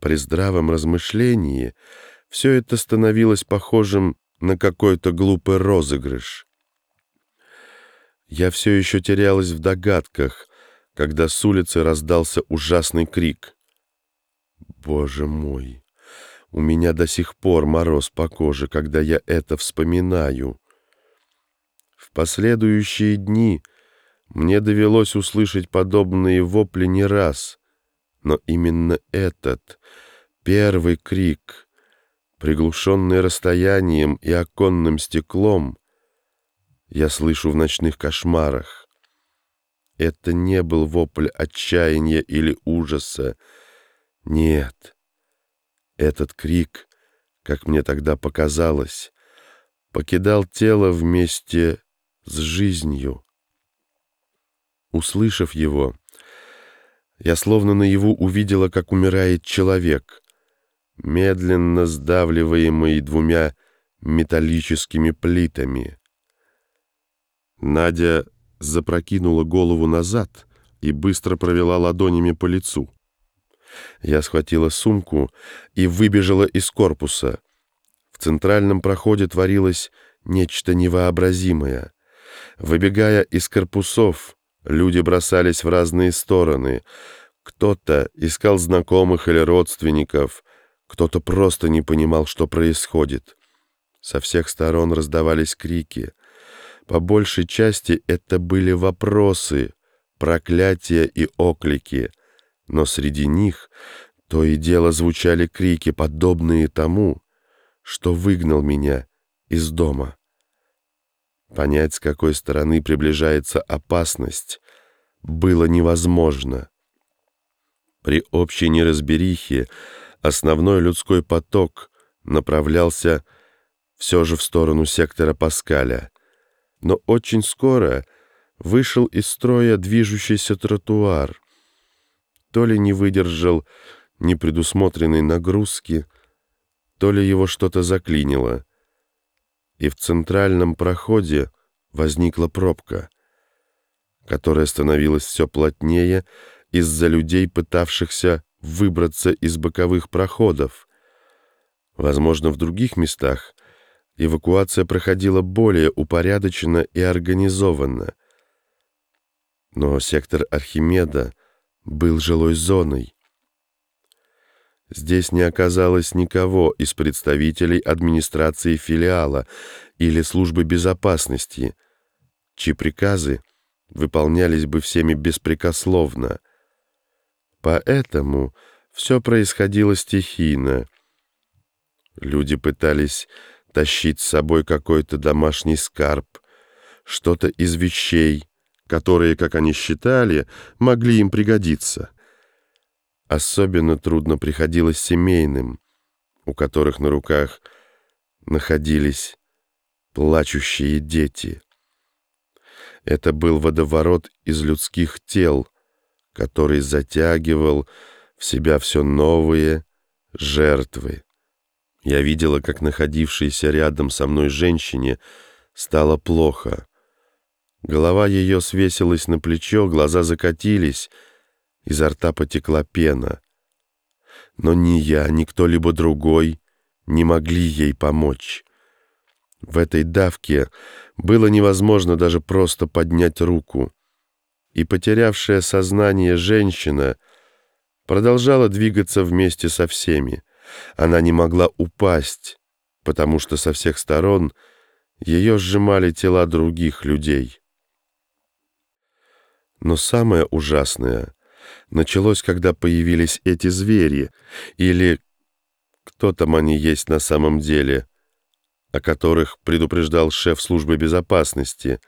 При здравом размышлении все это становилось похожим на какой-то глупый розыгрыш. Я все еще терялась в догадках, когда с улицы раздался ужасный крик. Боже мой! У меня до сих пор мороз по коже, когда я это вспоминаю. В последующие дни мне довелось услышать подобные вопли не раз, но именно этот первый крик, приглушенный расстоянием и оконным стеклом, я слышу в ночных кошмарах. Это не был вопль отчаяния или ужаса. Нет, этот крик, как мне тогда показалось, покидал тело вместе с жизнью. Услышав его, я словно наяву увидела, как умирает человек, медленно сдавливаемый двумя металлическими плитами. Надя запрокинула голову назад и быстро провела ладонями по лицу. Я схватила сумку и выбежала из корпуса. В центральном проходе творилось нечто невообразимое. Выбегая из корпусов, люди бросались в разные стороны. Кто-то искал знакомых или родственников, кто-то просто не понимал, что происходит. Со всех сторон раздавались крики. По большей части это были вопросы, проклятия и оклики, но среди них то и дело звучали крики, подобные тому, что выгнал меня из дома. Понять, с какой стороны приближается опасность, было невозможно. При общей неразберихе основной людской поток направлялся все же в сторону сектора Паскаля — но очень скоро вышел из строя движущийся тротуар. То ли не выдержал непредусмотренной нагрузки, то ли его что-то заклинило. И в центральном проходе возникла пробка, которая становилась все плотнее из-за людей, пытавшихся выбраться из боковых проходов. Возможно, в других местах эвакуация проходила более упорядоченно и организованно. Но сектор Архимеда был жилой зоной. Здесь не оказалось никого из представителей администрации филиала или службы безопасности, чьи приказы выполнялись бы всеми беспрекословно. Поэтому все происходило стихийно. Люди пытались тащить с собой какой-то домашний скарб, что-то из вещей, которые, как они считали, могли им пригодиться. Особенно трудно приходилось семейным, у которых на руках находились плачущие дети. Это был водоворот из людских тел, который затягивал в себя все новые жертвы. Я видела, как находившейся рядом со мной женщине стало плохо. Голова ее свесилась на плечо, глаза закатились, изо рта потекла пена. Но ни я, ни кто-либо другой не могли ей помочь. В этой давке было невозможно даже просто поднять руку. И потерявшая сознание женщина продолжала двигаться вместе со всеми. Она не могла упасть, потому что со всех сторон ее сжимали тела других людей. Но самое ужасное началось, когда появились эти звери, или кто там они есть на самом деле, о которых предупреждал шеф службы безопасности.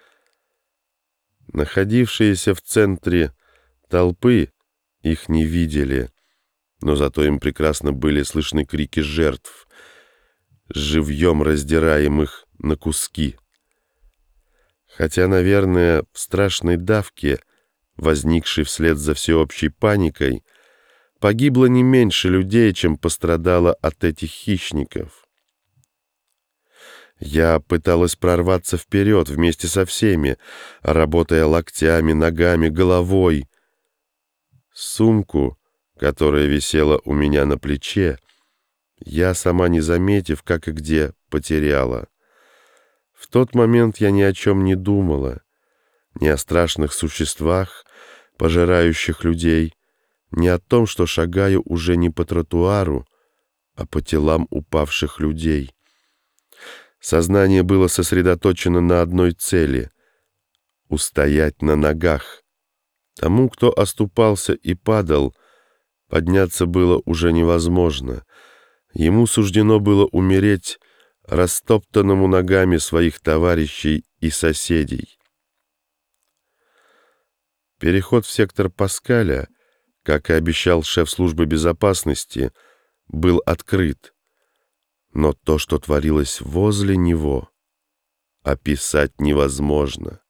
Находившиеся в центре толпы их не видели но зато им прекрасно были слышны крики жертв, живьем раздираемых на куски. Хотя, наверное, в страшной давке, возникшей вслед за всеобщей паникой, погибло не меньше людей, чем пострадало от этих хищников. Я пыталась прорваться вперед вместе со всеми, работая локтями, ногами, головой. Сумку — которая висела у меня на плече, я, сама не заметив, как и где, потеряла. В тот момент я ни о чем не думала, ни о страшных существах, пожирающих людей, ни о том, что шагаю уже не по тротуару, а по телам упавших людей. Сознание было сосредоточено на одной цели — устоять на ногах. Тому, кто оступался и падал, подняться было уже невозможно. Ему суждено было умереть растоптанному ногами своих товарищей и соседей. Переход в сектор Паскаля, как и обещал шеф службы безопасности, был открыт. Но то, что творилось возле него, описать невозможно.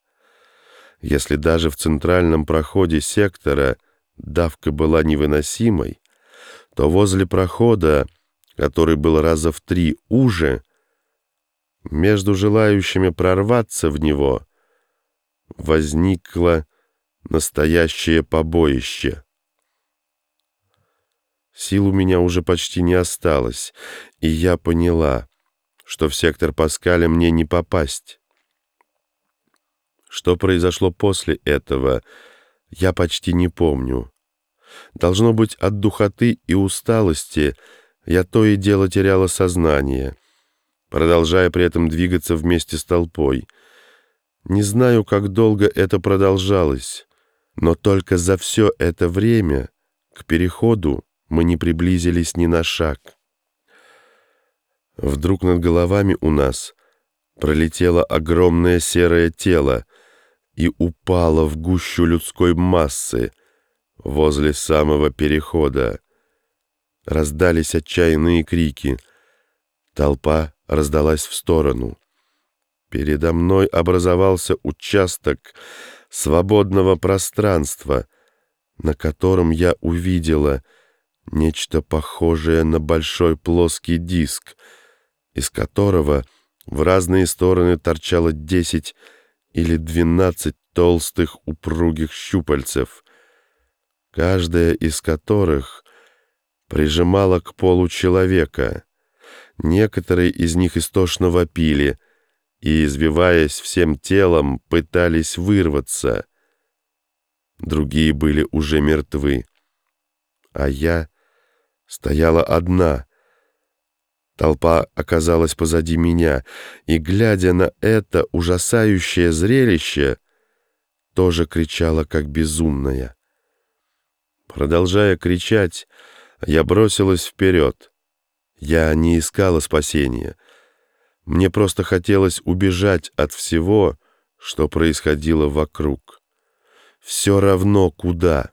Если даже в центральном проходе сектора давка была невыносимой, то возле прохода, который был раза в три уже, между желающими прорваться в него, возникло настоящее побоище. Сил у меня уже почти не осталось, и я поняла, что в сектор Паскаля мне не попасть. Что произошло после этого, я почти не помню. Должно быть, от духоты и усталости я то и дело теряла сознание, продолжая при этом двигаться вместе с толпой. Не знаю, как долго это продолжалось, но только за все это время к переходу мы не приблизились ни на шаг. Вдруг над головами у нас пролетело огромное серое тело и упало в гущу людской массы возле самого перехода. Раздались отчаянные крики. Толпа раздалась в сторону. Передо мной образовался участок свободного пространства, на котором я увидела нечто похожее на большой плоский диск, из которого в разные стороны торчало десять или двенадцать толстых упругих щупальцев, каждая из которых прижимала к полу человека. Некоторые из них истошно вопили и, извиваясь всем телом, пытались вырваться. Другие были уже мертвы. А я стояла одна. Толпа оказалась позади меня, и, глядя на это ужасающее зрелище, тоже кричала, как безумная. Продолжая кричать, я бросилась вперед. Я не искала спасения. Мне просто хотелось убежать от всего, что происходило вокруг. Все равно куда.